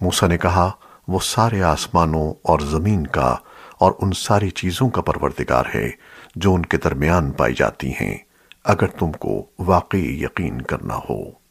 موسیٰ نے کہا، وہ سارے آسمانوں اور زمین کا اور ان ساری چیزوں کا پروردگار ہے جو ان کے درمیان پائی جاتی ہیں، اگر تم کو واقعی یقین کرنا ہو۔